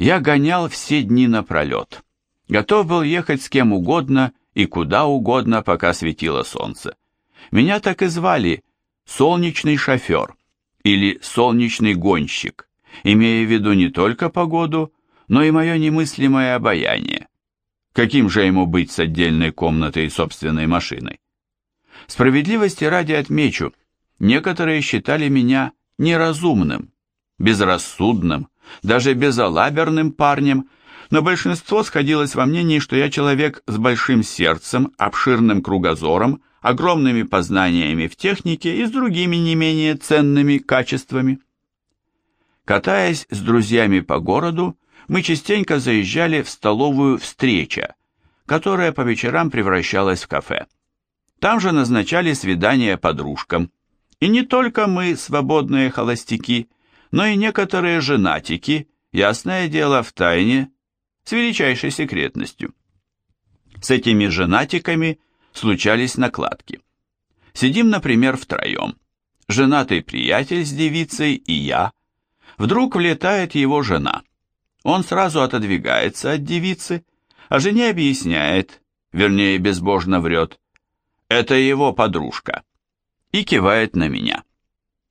Я гонял все дни напролет. Готов был ехать с кем угодно и куда угодно, пока светило солнце. Меня так и звали «солнечный шофер» или «солнечный гонщик», имея в виду не только погоду, но и мое немыслимое обаяние. Каким же ему быть с отдельной комнатой и собственной машиной? Справедливости ради отмечу, некоторые считали меня неразумным, безрассудным, даже безалаберным парнем, но большинство сходилось во мнении, что я человек с большим сердцем, обширным кругозором, огромными познаниями в технике и с другими не менее ценными качествами. Катаясь с друзьями по городу, мы частенько заезжали в столовую «Встреча», которая по вечерам превращалась в кафе. Там же назначали свидания подружкам. И не только мы, свободные холостяки, но и некоторые женатики, ясное дело, в тайне, с величайшей секретностью. С этими женатиками случались накладки. Сидим, например, втроем. Женатый приятель с девицей и я. Вдруг влетает его жена. Он сразу отодвигается от девицы, а жене объясняет, вернее, безбожно врет, это его подружка, и кивает на меня.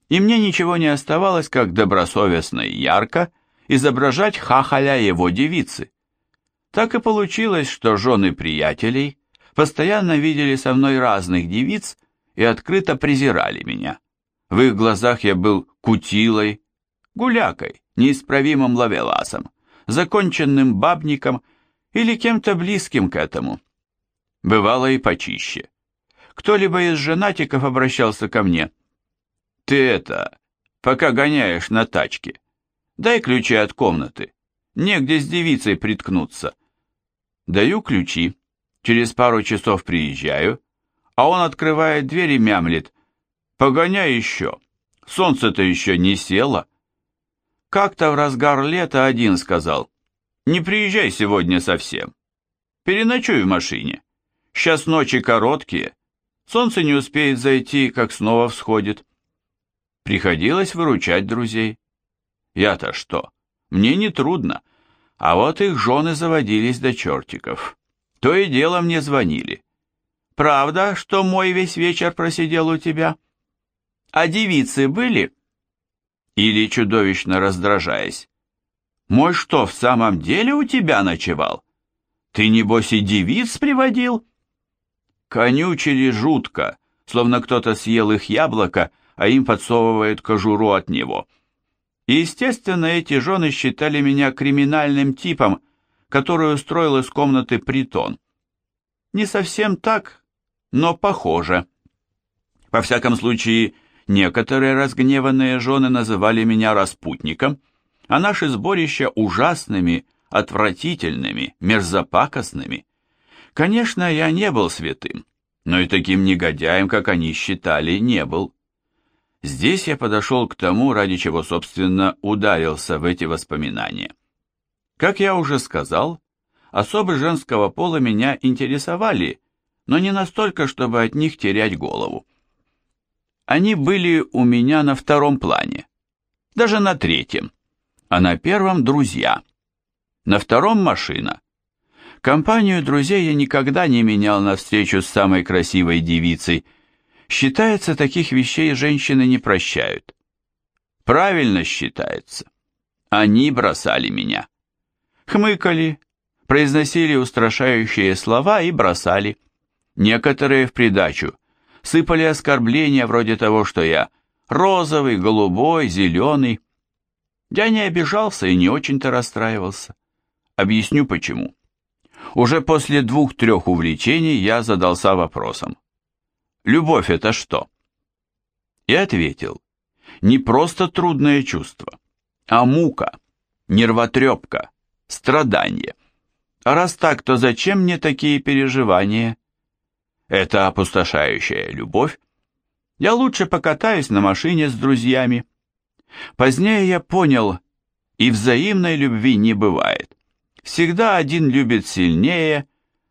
И мне ничего не оставалось, как добросовестно и ярко изображать хахаля его девицы. Так и получилось, что жены приятелей постоянно видели со мной разных девиц и открыто презирали меня. В их глазах я был кутилой, гулякой, неисправимым лавеласом законченным бабником или кем-то близким к этому. Бывало и почище. Кто-либо из женатиков обращался ко мне. «Ты это, пока гоняешь на тачке, дай ключи от комнаты, негде с девицей приткнуться». Даю ключи, через пару часов приезжаю, а он открывает дверь и мямлет. «Погоняй еще, солнце-то еще не село». Как-то в разгар лета один сказал, «Не приезжай сегодня совсем. Переночуй в машине. Сейчас ночи короткие. Солнце не успеет зайти, как снова всходит». Приходилось выручать друзей. Я-то что? Мне не трудно. А вот их жены заводились до чертиков. То и дело мне звонили. «Правда, что мой весь вечер просидел у тебя?» «А девицы были?» Или, чудовищно раздражаясь, «Мой что, в самом деле у тебя ночевал? Ты, небось, и девиц приводил?» Конючили жутко, словно кто-то съел их яблоко, а им подсовывает кожуру от него. И, естественно, эти жены считали меня криминальным типом, который устроил из комнаты притон. Не совсем так, но похоже. Во всяком случае, Некоторые разгневанные жены называли меня распутником, а наши сборища ужасными, отвратительными, мерзопакостными. Конечно, я не был святым, но и таким негодяем, как они считали, не был. Здесь я подошел к тому, ради чего, собственно, ударился в эти воспоминания. Как я уже сказал, особы женского пола меня интересовали, но не настолько, чтобы от них терять голову. Они были у меня на втором плане, даже на третьем, а на первом друзья, на втором машина. Компанию друзей я никогда не менял на встречу с самой красивой девицей. Считается, таких вещей женщины не прощают. Правильно считается. Они бросали меня. Хмыкали, произносили устрашающие слова и бросали. Некоторые в придачу сыпали оскорбления вроде того, что я розовый, голубой, зеленый. Я не обижался и не очень-то расстраивался. Объясню почему. Уже после двух-трех увлечений я задался вопросом. Любовь это что? И ответил. Не просто трудное чувство, а мука, нервотрепка, страдание. А раз так, то зачем мне такие переживания? Это опустошающая любовь. Я лучше покатаюсь на машине с друзьями. Позднее я понял, и взаимной любви не бывает. Всегда один любит сильнее,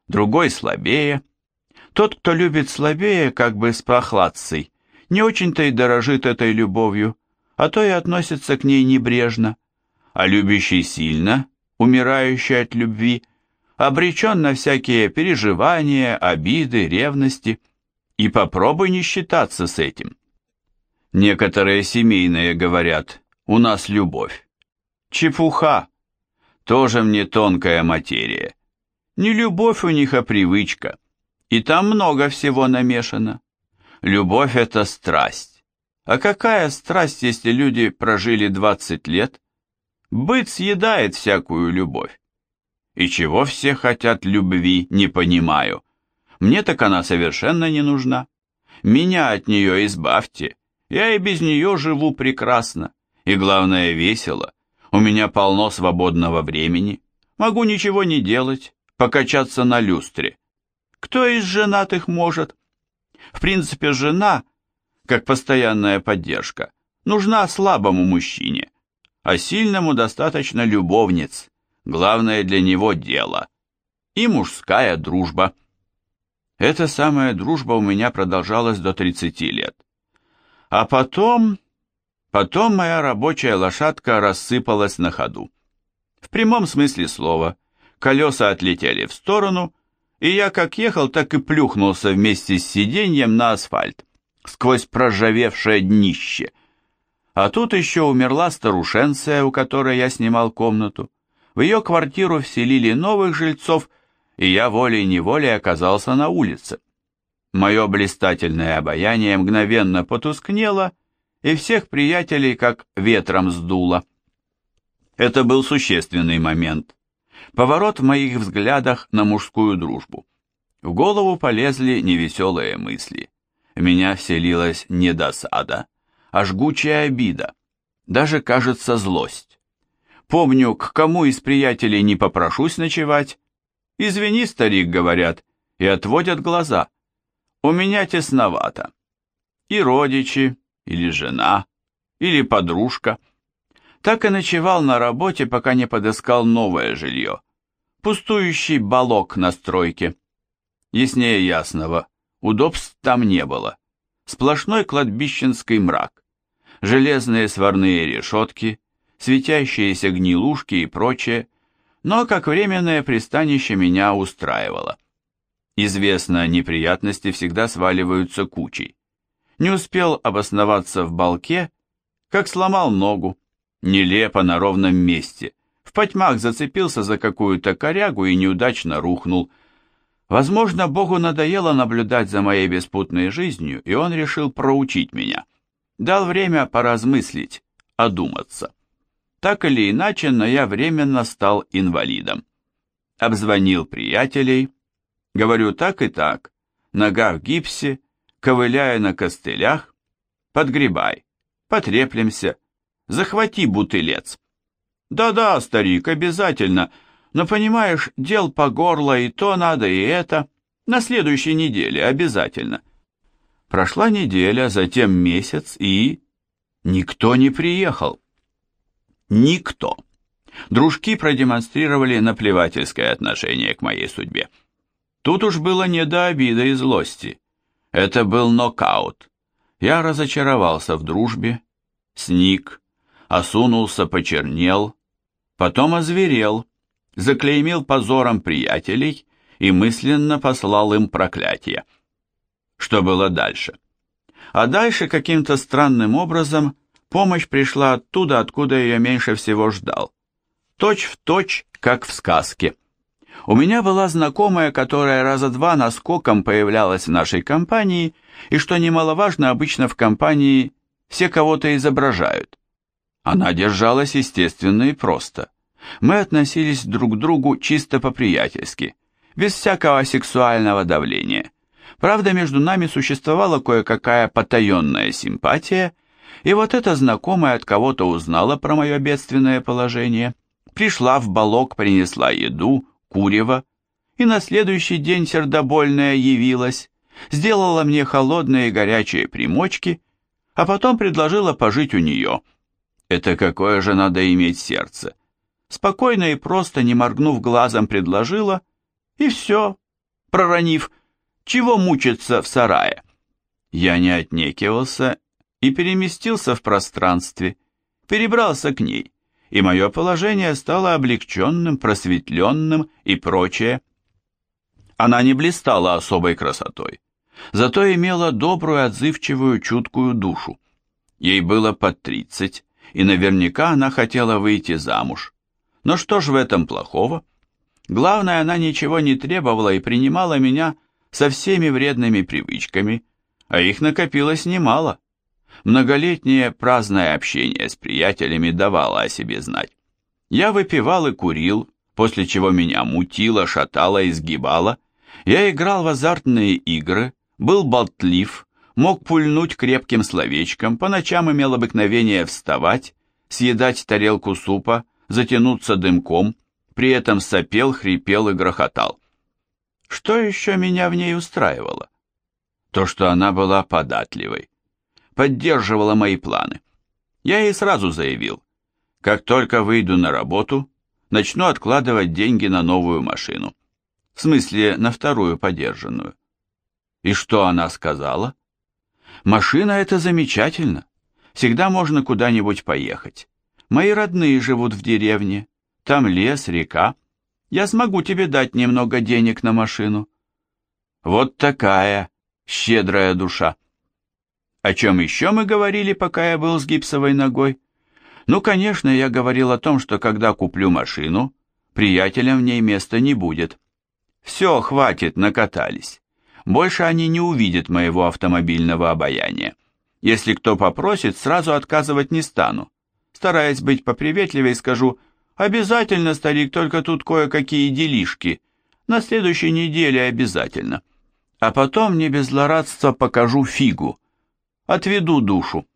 другой слабее. Тот, кто любит слабее, как бы с прохладцей, не очень-то и дорожит этой любовью, а то и относится к ней небрежно. А любящий сильно умирающий от любви, обречен на всякие переживания, обиды, ревности, и попробуй не считаться с этим. Некоторые семейные говорят, у нас любовь. Чепуха, тоже мне тонкая материя. Не любовь у них, а привычка, и там много всего намешано. Любовь – это страсть. А какая страсть, если люди прожили 20 лет? Быт съедает всякую любовь. И чего все хотят любви, не понимаю. Мне так она совершенно не нужна. Меня от нее избавьте. Я и без нее живу прекрасно. И главное, весело. У меня полно свободного времени. Могу ничего не делать, покачаться на люстре. Кто из женатых может? В принципе, жена, как постоянная поддержка, нужна слабому мужчине, а сильному достаточно любовниц. Главное для него дело. И мужская дружба. Эта самая дружба у меня продолжалась до 30 лет. А потом... Потом моя рабочая лошадка рассыпалась на ходу. В прямом смысле слова. Колеса отлетели в сторону, и я как ехал, так и плюхнулся вместе с сиденьем на асфальт, сквозь проржавевшее днище. А тут еще умерла старушенция, у которой я снимал комнату. В ее квартиру вселили новых жильцов, и я волей-неволей оказался на улице. Мое блистательное обаяние мгновенно потускнело, и всех приятелей как ветром сдуло. Это был существенный момент. Поворот в моих взглядах на мужскую дружбу. В голову полезли невеселые мысли. В меня вселилась не досада, а жгучая обида, даже, кажется, злость. Помню, к кому из приятелей не попрошусь ночевать. «Извини, старик», — говорят, и отводят глаза. У меня тесновато. И родичи, или жена, или подружка. Так и ночевал на работе, пока не подыскал новое жилье. Пустующий балок на стройке. Яснее ясного, удобств там не было. Сплошной кладбищенский мрак. Железные сварные решетки, светящиеся гнилушки и прочее, но как временное пристанище меня устраивало. Известно, неприятности всегда сваливаются кучей. Не успел обосноваться в балке, как сломал ногу, нелепо на ровном месте. В потьмах зацепился за какую-то корягу и неудачно рухнул. Возможно, Богу надоело наблюдать за моей беспутной жизнью, и он решил проучить меня. Дал время поразмыслить, одуматься. Так или иначе, но я временно стал инвалидом. Обзвонил приятелей, Говорю так и так, нога в гипсе, ковыляя на костылях, подгребай, потреплемся, захвати бутылец. Да-да, старик, обязательно, но понимаешь, дел по горло и то надо, и это, на следующей неделе обязательно. Прошла неделя, затем месяц, и... Никто не приехал. Никто. Дружки продемонстрировали наплевательское отношение к моей судьбе. Тут уж было не до обиды и злости. Это был нокаут. Я разочаровался в дружбе, сник, осунулся, почернел, потом озверел, заклеймил позором приятелей и мысленно послал им проклятие. Что было дальше? А дальше каким-то странным образом помощь пришла оттуда, откуда ее меньше всего ждал. Точь в точь, как в сказке. У меня была знакомая, которая раза два наскоком появлялась в нашей компании, и, что немаловажно, обычно в компании все кого-то изображают. Она держалась естественно и просто. Мы относились друг к другу чисто по-приятельски, без всякого сексуального давления. Правда, между нами существовала кое-какая потаенная симпатия, и вот эта знакомая от кого-то узнала про мое бедственное положение, пришла в балок, принесла еду, курева, и на следующий день сердобольная явилась, сделала мне холодные и горячие примочки, а потом предложила пожить у нее. Это какое же надо иметь сердце. Спокойно и просто, не моргнув глазом, предложила, и все, проронив, чего мучиться в сарае. Я не отнекивался и переместился в пространстве, перебрался к ней и мое положение стало облегченным, просветленным и прочее. Она не блистала особой красотой, зато имела добрую, отзывчивую, чуткую душу. Ей было под тридцать, и наверняка она хотела выйти замуж. Но что ж в этом плохого? Главное, она ничего не требовала и принимала меня со всеми вредными привычками, а их накопилось немало. Многолетнее праздное общение с приятелями давало о себе знать. Я выпивал и курил, после чего меня мутило, шатало и сгибало. Я играл в азартные игры, был болтлив, мог пульнуть крепким словечком, по ночам имел обыкновение вставать, съедать тарелку супа, затянуться дымком, при этом сопел, хрипел и грохотал. Что еще меня в ней устраивало? То, что она была податливой, поддерживала мои планы. Я ей сразу заявил, как только выйду на работу, начну откладывать деньги на новую машину. В смысле, на вторую подержанную. И что она сказала? Машина — это замечательно. Всегда можно куда-нибудь поехать. Мои родные живут в деревне. Там лес, река. Я смогу тебе дать немного денег на машину. Вот такая щедрая душа. О чем еще мы говорили, пока я был с гипсовой ногой? Ну, конечно, я говорил о том, что когда куплю машину, приятелям в ней места не будет. Все, хватит, накатались. Больше они не увидят моего автомобильного обаяния. Если кто попросит, сразу отказывать не стану. Стараясь быть поприветливее, скажу, обязательно, старик, только тут кое-какие делишки. На следующей неделе обязательно. А потом не без злорадства покажу фигу. Отведу душу.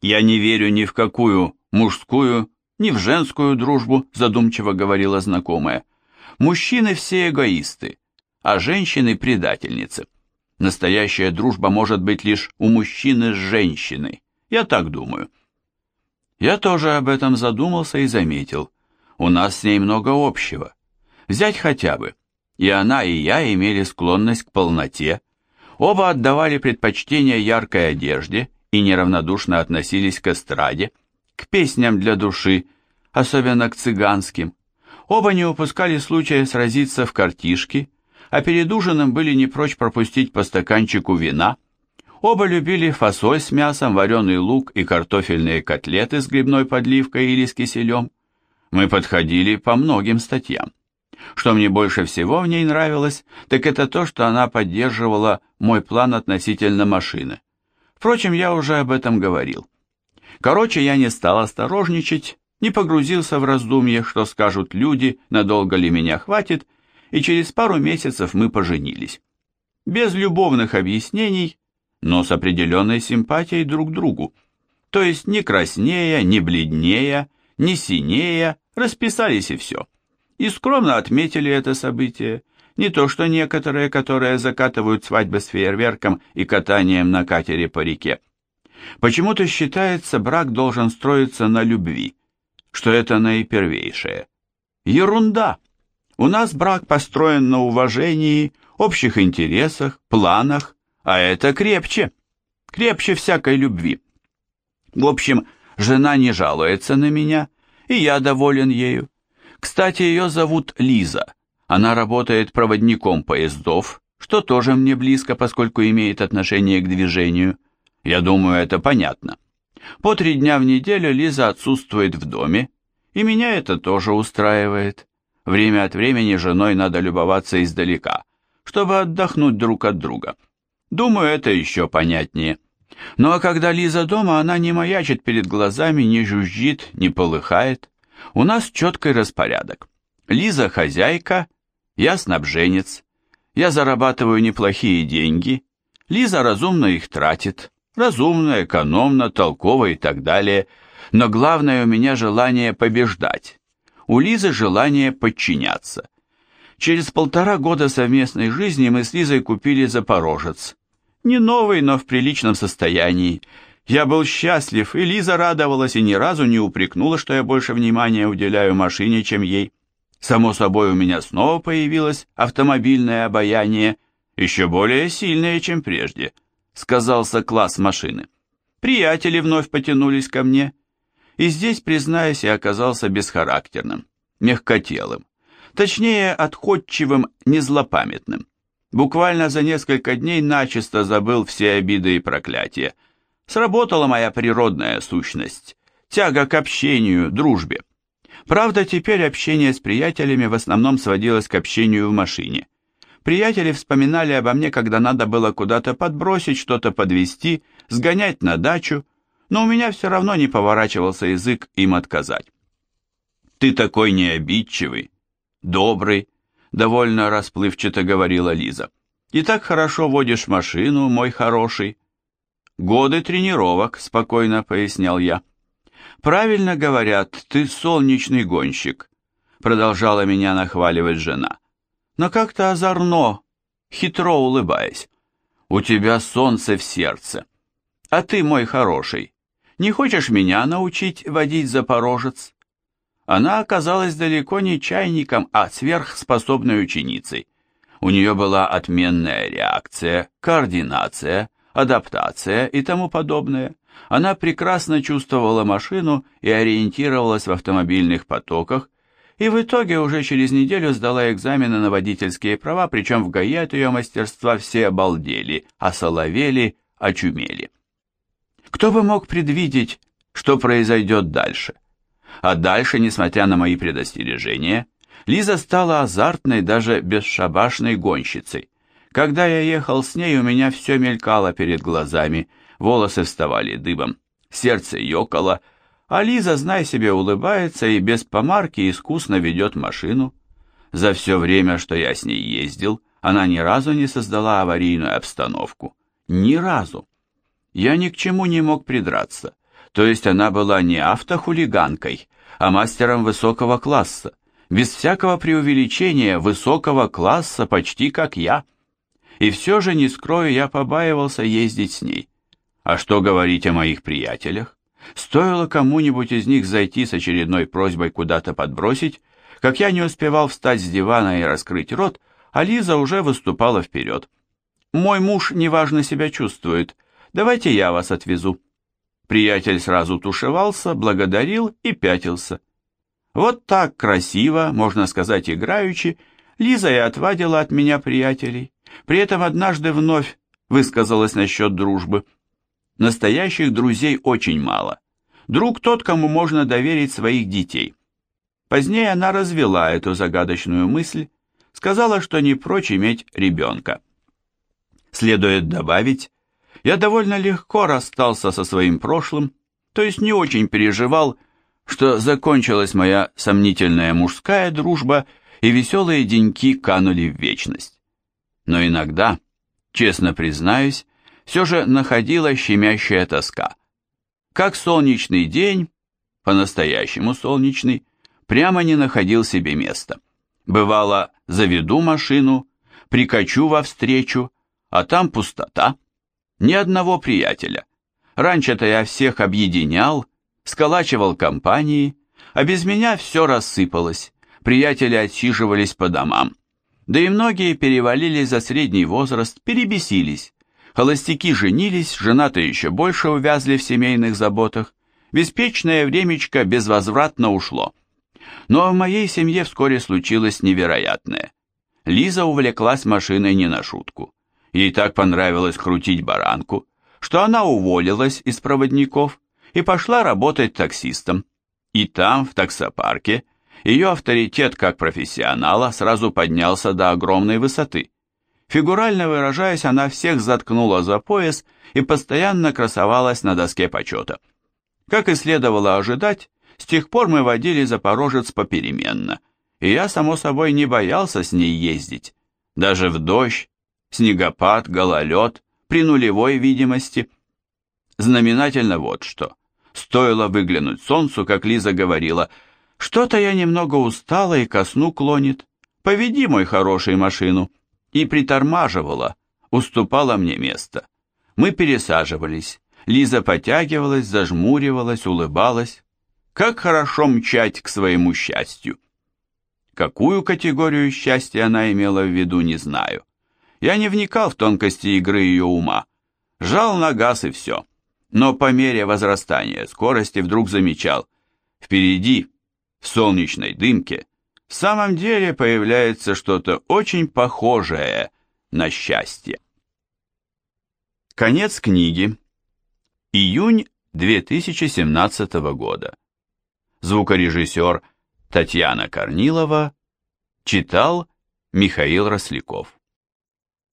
Я не верю ни в какую мужскую, ни в женскую дружбу, задумчиво говорила знакомая. Мужчины все эгоисты а женщины – предательницы. Настоящая дружба может быть лишь у мужчины с женщиной. Я так думаю. Я тоже об этом задумался и заметил. У нас с ней много общего. Взять хотя бы. И она, и я имели склонность к полноте. Оба отдавали предпочтение яркой одежде и неравнодушно относились к эстраде, к песням для души, особенно к цыганским. Оба не упускали случая сразиться в картишки, а перед ужином были не прочь пропустить по стаканчику вина. Оба любили фасоль с мясом, вареный лук и картофельные котлеты с грибной подливкой или с киселем. Мы подходили по многим статьям. Что мне больше всего в ней нравилось, так это то, что она поддерживала мой план относительно машины. Впрочем, я уже об этом говорил. Короче, я не стал осторожничать, не погрузился в раздумье, что скажут люди, надолго ли меня хватит, и через пару месяцев мы поженились. Без любовных объяснений, но с определенной симпатией друг к другу. То есть не краснея, не бледнее, не синея, расписались и все. И скромно отметили это событие, не то что некоторые, которые закатывают свадьбы с фейерверком и катанием на катере по реке. Почему-то считается, брак должен строиться на любви, что это наипервейшее. Ерунда! У нас брак построен на уважении, общих интересах, планах, а это крепче, крепче всякой любви. В общем, жена не жалуется на меня, и я доволен ею. Кстати, ее зовут Лиза. Она работает проводником поездов, что тоже мне близко, поскольку имеет отношение к движению. Я думаю, это понятно. По три дня в неделю Лиза отсутствует в доме, и меня это тоже устраивает. Время от времени женой надо любоваться издалека, чтобы отдохнуть друг от друга. Думаю, это еще понятнее. Ну а когда Лиза дома, она не маячит перед глазами, не жужжит, не полыхает. У нас четкий распорядок. Лиза хозяйка, я снабженец. Я зарабатываю неплохие деньги. Лиза разумно их тратит. Разумно, экономно, толково и так далее. Но главное у меня желание побеждать у Лизы желание подчиняться. Через полтора года совместной жизни мы с Лизой купили «Запорожец». Не новый, но в приличном состоянии. Я был счастлив, и Лиза радовалась и ни разу не упрекнула, что я больше внимания уделяю машине, чем ей. Само собой, у меня снова появилось автомобильное обаяние, еще более сильное, чем прежде, сказался класс машины. Приятели вновь потянулись ко мне, И здесь, признаюсь, я оказался бесхарактерным, мягкотелым, точнее, отходчивым, незлопамятным. Буквально за несколько дней начисто забыл все обиды и проклятия. Сработала моя природная сущность, тяга к общению, дружбе. Правда, теперь общение с приятелями в основном сводилось к общению в машине. Приятели вспоминали обо мне, когда надо было куда-то подбросить, что-то подвести, сгонять на дачу, но у меня все равно не поворачивался язык им отказать. «Ты такой необидчивый, добрый», — довольно расплывчато говорила Лиза. «И так хорошо водишь машину, мой хороший». «Годы тренировок», — спокойно пояснял я. «Правильно говорят, ты солнечный гонщик», — продолжала меня нахваливать жена. «Но как-то озорно, хитро улыбаясь. У тебя солнце в сердце. А ты, мой хороший, не хочешь меня научить водить Запорожец?» Она оказалась далеко не чайником, а сверхспособной ученицей. У нее была отменная реакция, координация, адаптация и тому подобное. Она прекрасно чувствовала машину и ориентировалась в автомобильных потоках, и в итоге уже через неделю сдала экзамены на водительские права, причем в ГАИ от ее мастерства все обалдели, осоловели, очумели. Кто бы мог предвидеть, что произойдет дальше? А дальше, несмотря на мои предостережения, Лиза стала азартной, даже бесшабашной гонщицей. Когда я ехал с ней, у меня все мелькало перед глазами, волосы вставали дыбом, сердце ёкало, а Лиза, знай себе, улыбается и без помарки искусно ведет машину. За все время, что я с ней ездил, она ни разу не создала аварийную обстановку. Ни разу. Я ни к чему не мог придраться. То есть она была не автохулиганкой, а мастером высокого класса, без всякого преувеличения высокого класса, почти как я. И все же, не скрою, я побаивался ездить с ней. А что говорить о моих приятелях? Стоило кому-нибудь из них зайти с очередной просьбой куда-то подбросить, как я не успевал встать с дивана и раскрыть рот, а Лиза уже выступала вперед. «Мой муж неважно себя чувствует. Давайте я вас отвезу». Приятель сразу тушевался, благодарил и пятился. Вот так красиво, можно сказать играючи, Лиза и отвадила от меня приятелей. При этом однажды вновь высказалась насчет дружбы. Настоящих друзей очень мало. Друг тот, кому можно доверить своих детей. Позднее она развела эту загадочную мысль, сказала, что не прочь иметь ребенка. Следует добавить, я довольно легко расстался со своим прошлым, то есть не очень переживал, что закончилась моя сомнительная мужская дружба и веселые деньки канули в вечность. Но иногда, честно признаюсь, все же находила щемящая тоска. Как солнечный день, по-настоящему солнечный, прямо не находил себе места. Бывало, заведу машину, прикачу во встречу, а там пустота, ни одного приятеля. Раньше-то я всех объединял, сколачивал компании, а без меня все рассыпалось. Приятели отсиживались по домам. Да и многие перевалились за средний возраст, перебесились. Холостяки женились, женатые еще больше увязли в семейных заботах. Беспечное времечко безвозвратно ушло. Но в моей семье вскоре случилось невероятное. Лиза увлеклась машиной не на шутку. Ей так понравилось крутить баранку, что она уволилась из проводников и пошла работать таксистом. И там, в таксопарке, ее авторитет как профессионала сразу поднялся до огромной высоты. Фигурально выражаясь, она всех заткнула за пояс и постоянно красовалась на доске почета. Как и следовало ожидать, с тех пор мы водили Запорожец попеременно, и я, само собой, не боялся с ней ездить. Даже в дождь, снегопад, гололед, при нулевой видимости. Знаменательно вот что. Стоило выглянуть солнцу, как Лиза говорила, «Что-то я немного устала и ко сну клонит. Поведи, мой хороший, машину». И притормаживала, уступала мне место. Мы пересаживались. Лиза потягивалась, зажмуривалась, улыбалась. Как хорошо мчать к своему счастью. Какую категорию счастья она имела в виду, не знаю. Я не вникал в тонкости игры ее ума. Жал на газ и все. но по мере возрастания скорости вдруг замечал, впереди, в солнечной дымке, в самом деле появляется что-то очень похожее на счастье. Конец книги. Июнь 2017 года. Звукорежиссер Татьяна Корнилова читал Михаил Росляков.